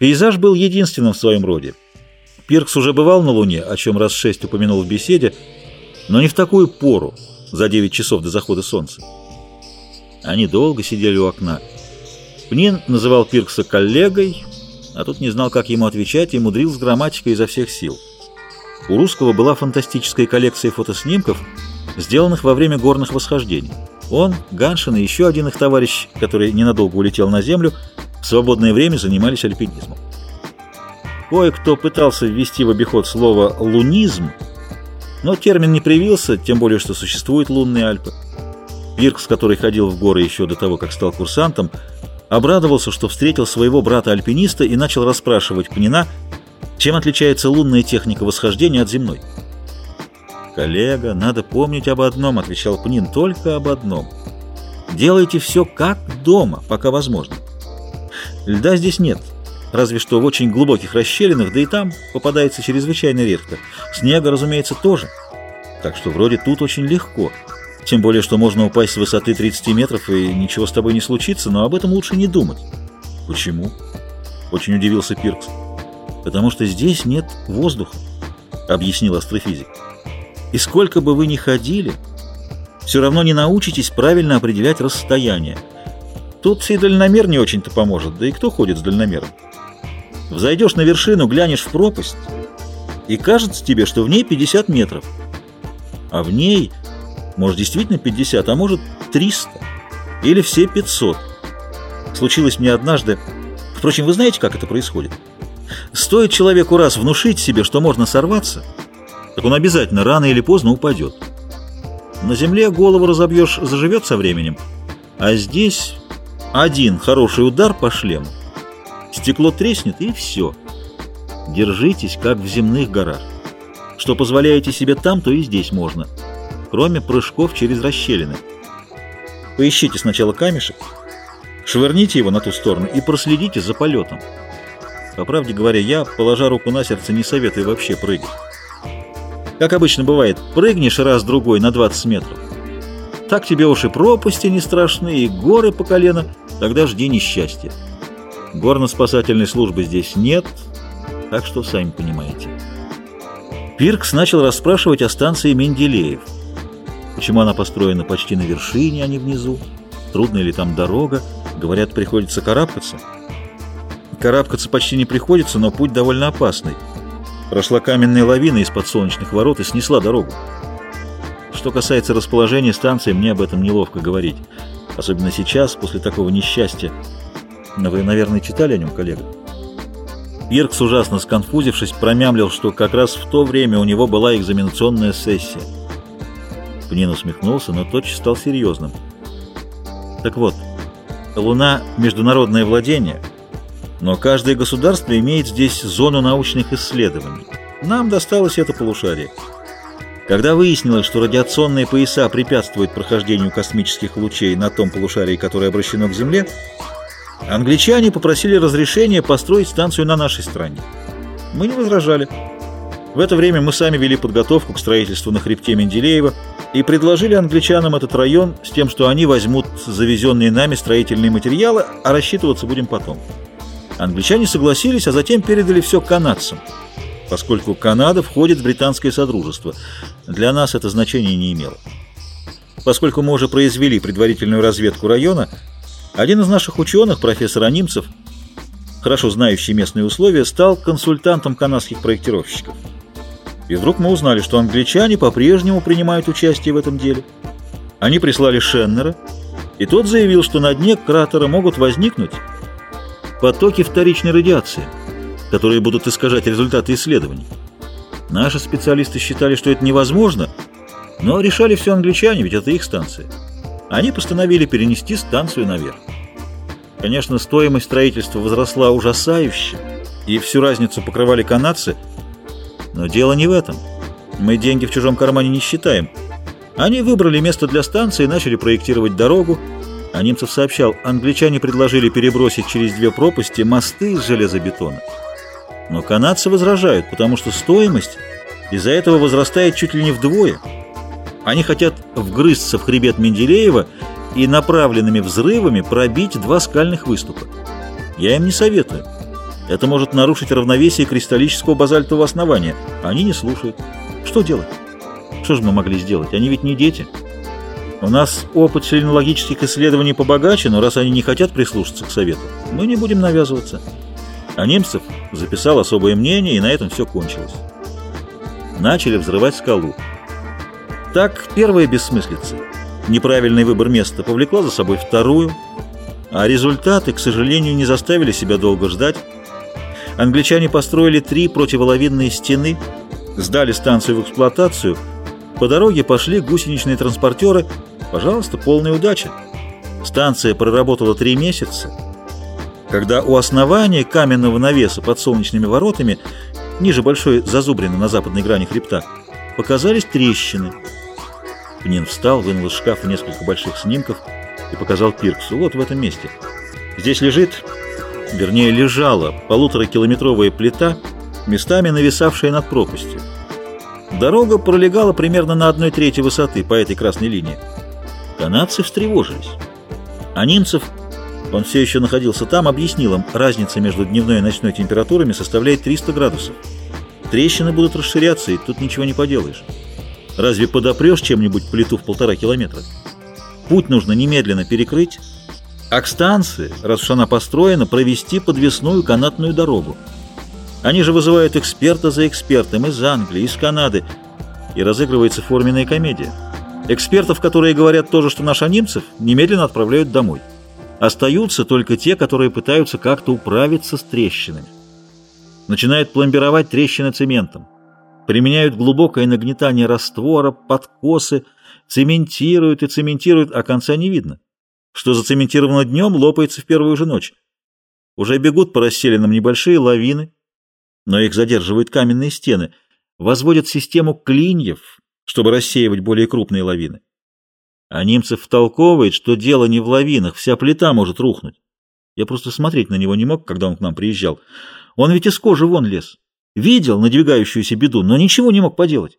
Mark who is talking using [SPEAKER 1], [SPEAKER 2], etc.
[SPEAKER 1] Пейзаж был единственным в своем роде. Пиркс уже бывал на Луне, о чем раз шесть упомянул в беседе, но не в такую пору, за 9 часов до захода солнца. Они долго сидели у окна. Пнин называл Пиркса коллегой, а тут не знал, как ему отвечать, и мудрил с грамматикой изо всех сил. У русского была фантастическая коллекция фотоснимков, сделанных во время горных восхождений. Он, Ганшин и еще один их товарищ, который ненадолго улетел на землю, в свободное время занимались альпинизмом. Кое-кто пытался ввести в обиход слово «лунизм», но термин не привился, тем более, что существуют лунные Альпы. Пиркс, который ходил в горы еще до того, как стал курсантом, обрадовался, что встретил своего брата-альпиниста и начал расспрашивать Пнина, чем отличается лунная техника восхождения от земной. «Коллега, надо помнить об одном», — отвечал Пнин, — «только об одном. Делайте все как дома, пока возможно. Льда здесь нет, разве что в очень глубоких расщелинах, да и там попадается чрезвычайно редко. Снега, разумеется, тоже. Так что вроде тут очень легко. Тем более, что можно упасть с высоты 30 метров, и ничего с тобой не случится, но об этом лучше не думать. Почему? Очень удивился Пиркс. Потому что здесь нет воздуха, объяснил астрофизик. И сколько бы вы ни ходили, все равно не научитесь правильно определять расстояние. Тут и дальномер не очень-то поможет, да и кто ходит с дальномером? Взойдешь на вершину, глянешь в пропасть, и кажется тебе, что в ней 50 метров. А в ней, может, действительно 50, а может 300. Или все 500. Случилось мне однажды... Впрочем, вы знаете, как это происходит? Стоит человеку раз внушить себе, что можно сорваться, так он обязательно рано или поздно упадет. На земле голову разобьешь, заживет со временем, а здесь один хороший удар по шлему Стекло треснет, и все. Держитесь, как в земных горах. Что позволяете себе там, то и здесь можно. Кроме прыжков через расщелины. Поищите сначала камешек, швырните его на ту сторону и проследите за полетом. По правде говоря, я, положа руку на сердце, не советую вообще прыгать. Как обычно бывает, прыгнешь раз-другой на 20 метров. Так тебе уж и пропасти не страшны, и горы по колено, тогда жди несчастья. Горно-спасательной службы здесь нет, так что сами понимаете. Пиркс начал расспрашивать о станции Менделеев. Почему она построена почти на вершине, а не внизу? Трудна ли там дорога? Говорят, приходится карабкаться. Карабкаться почти не приходится, но путь довольно опасный. Прошла каменная лавина из-под солнечных ворот и снесла дорогу. Что касается расположения станции, мне об этом неловко говорить. Особенно сейчас, после такого несчастья. Вы, наверное, читали о нем, коллега? Пиркс, ужасно сконфузившись, промямлил, что как раз в то время у него была экзаменационная сессия. Пнин усмехнулся, но тотчас стал серьезным. Так вот, Луна — международное владение, но каждое государство имеет здесь зону научных исследований. Нам досталось это полушарие. Когда выяснилось, что радиационные пояса препятствуют прохождению космических лучей на том полушарии, которое обращено к Земле, Англичане попросили разрешения построить станцию на нашей стороне. Мы не возражали. В это время мы сами вели подготовку к строительству на хребте Менделеева и предложили англичанам этот район с тем, что они возьмут завезенные нами строительные материалы, а рассчитываться будем потом. Англичане согласились, а затем передали все канадцам, поскольку Канада входит в британское содружество. Для нас это значения не имело. Поскольку мы уже произвели предварительную разведку района, один из наших ученых, профессор Анимцев, хорошо знающий местные условия, стал консультантом канадских проектировщиков. И вдруг мы узнали, что англичане по-прежнему принимают участие в этом деле. Они прислали Шеннера, и тот заявил, что на дне кратера могут возникнуть потоки вторичной радиации, которые будут искажать результаты исследований. Наши специалисты считали, что это невозможно, но решали все англичане, ведь это их станция они постановили перенести станцию наверх. Конечно, стоимость строительства возросла ужасающе, и всю разницу покрывали канадцы, но дело не в этом. Мы деньги в чужом кармане не считаем. Они выбрали место для станции и начали проектировать дорогу, а Немцев сообщал, англичане предложили перебросить через две пропасти мосты из железобетона. Но канадцы возражают, потому что стоимость из-за этого возрастает чуть ли не вдвое – они хотят вгрызться в хребет Менделеева и направленными взрывами пробить два скальных выступа. Я им не советую. Это может нарушить равновесие кристаллического базальтового основания. Они не слушают. Что делать? Что же мы могли сделать? Они ведь не дети. У нас опыт селенологических исследований побогаче, но раз они не хотят прислушаться к совету, мы не будем навязываться. А Немцев записал особое мнение, и на этом все кончилось. Начали взрывать скалу. Так, первая бессмыслица, неправильный выбор места, повлекла за собой вторую, а результаты, к сожалению, не заставили себя долго ждать. Англичане построили три противоловинные стены, сдали станцию в эксплуатацию, по дороге пошли гусеничные транспортеры, пожалуйста, полная удача. Станция проработала три месяца, когда у основания каменного навеса под солнечными воротами, ниже большой зазубрины на западной грани хребта, показались трещины. Пнин встал, вынул из шкафа несколько больших снимков и показал Пирксу. Вот в этом месте. Здесь лежит, вернее лежала, полуторакилометровая плита, местами нависавшая над пропастью. Дорога пролегала примерно на одной трети высоты по этой красной линии. Канадцы встревожились. А немцев он все еще находился там, объяснил им, разница между дневной и ночной температурами составляет 300 градусов. Трещины будут расширяться, и тут ничего не поделаешь. Разве подопрешь чем-нибудь плиту в полтора километра? Путь нужно немедленно перекрыть, а к станции, раз уж она построена, провести подвесную канатную дорогу. Они же вызывают эксперта за экспертом из Англии, из Канады, и разыгрывается форменная комедия. Экспертов, которые говорят то же, что наш немцев, немедленно отправляют домой. Остаются только те, которые пытаются как-то управиться с трещинами. Начинают пломбировать трещины цементом. Применяют глубокое нагнетание раствора, подкосы, цементируют и цементируют, а конца не видно. Что зацементировано днем, лопается в первую же ночь. Уже бегут по расселенным небольшие лавины, но их задерживают каменные стены, возводят систему клиньев, чтобы рассеивать более крупные лавины. А немцев втолковывает, что дело не в лавинах, вся плита может рухнуть. Я просто смотреть на него не мог, когда он к нам приезжал. Он ведь из кожи вон лез. Видел надвигающуюся беду, но ничего не мог поделать.